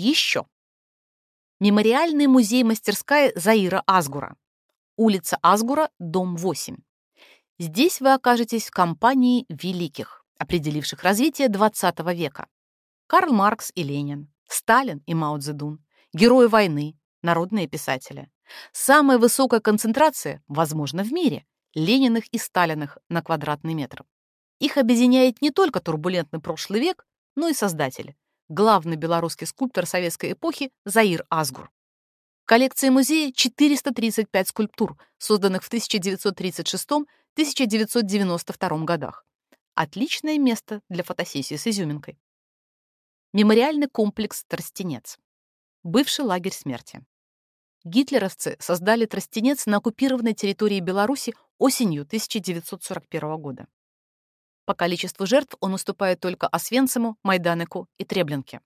Еще. Мемориальный музей-мастерская Заира Азгура. Улица Азгура, дом 8. Здесь вы окажетесь в компании великих, определивших развитие XX века. Карл Маркс и Ленин, Сталин и Мао Цзэдун, герои войны, народные писатели. Самая высокая концентрация, возможно, в мире, Лениных и Сталиных на квадратный метр. Их объединяет не только турбулентный прошлый век, но и создатель, главный белорусский скульптор советской эпохи Заир Азгур. В коллекции музея 435 скульптур, созданных в 1936-1992 годах. Отличное место для фотосессии с изюминкой. Мемориальный комплекс «Тростенец». Бывший лагерь смерти. Гитлеровцы создали Тростенец на оккупированной территории Беларуси осенью 1941 года. По количеству жертв он уступает только Освенциму, Майданеку и Треблинке.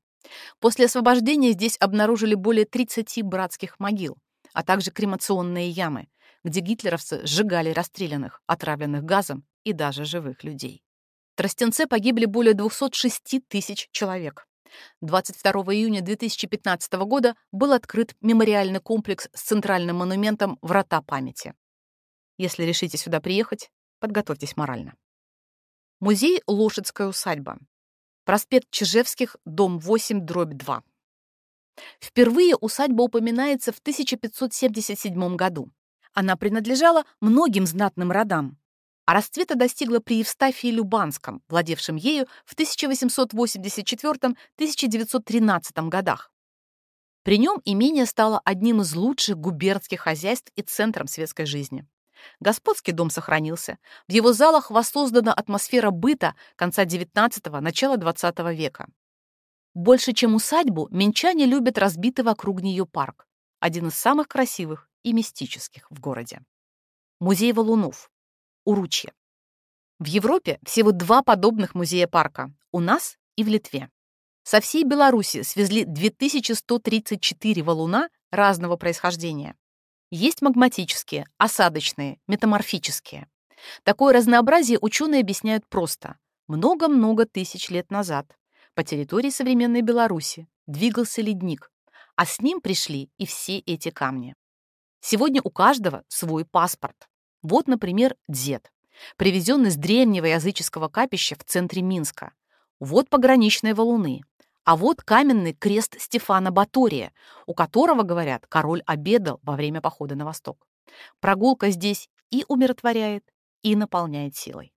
После освобождения здесь обнаружили более 30 братских могил, а также кремационные ямы, где гитлеровцы сжигали расстрелянных, отравленных газом и даже живых людей. В Тростенце погибли более 206 тысяч человек. 22 июня 2015 года был открыт мемориальный комплекс с центральным монументом «Врата памяти». Если решите сюда приехать, подготовьтесь морально. Музей «Лошадская усадьба». Проспект Чижевских, дом 8, дробь 2. Впервые усадьба упоминается в 1577 году. Она принадлежала многим знатным родам, а расцвета достигла при Евстафии Любанском, владевшем ею в 1884-1913 годах. При нем имение стало одним из лучших губернских хозяйств и центром светской жизни. Господский дом сохранился. В его залах воссоздана атмосфера быта конца XIX – начала XX века. Больше, чем усадьбу, минчане любят разбитый вокруг нее парк, один из самых красивых и мистических в городе. Музей валунов. Уручье. В Европе всего два подобных музея-парка – у нас и в Литве. Со всей Беларуси свезли 2134 валуна разного происхождения. Есть магматические, осадочные, метаморфические. Такое разнообразие ученые объясняют просто. Много-много тысяч лет назад по территории современной Беларуси двигался ледник, а с ним пришли и все эти камни. Сегодня у каждого свой паспорт. Вот, например, дед, привезенный с древнего языческого капища в центре Минска. Вот пограничные валуны. А вот каменный крест Стефана Батория, у которого, говорят, король обедал во время похода на восток. Прогулка здесь и умиротворяет, и наполняет силой.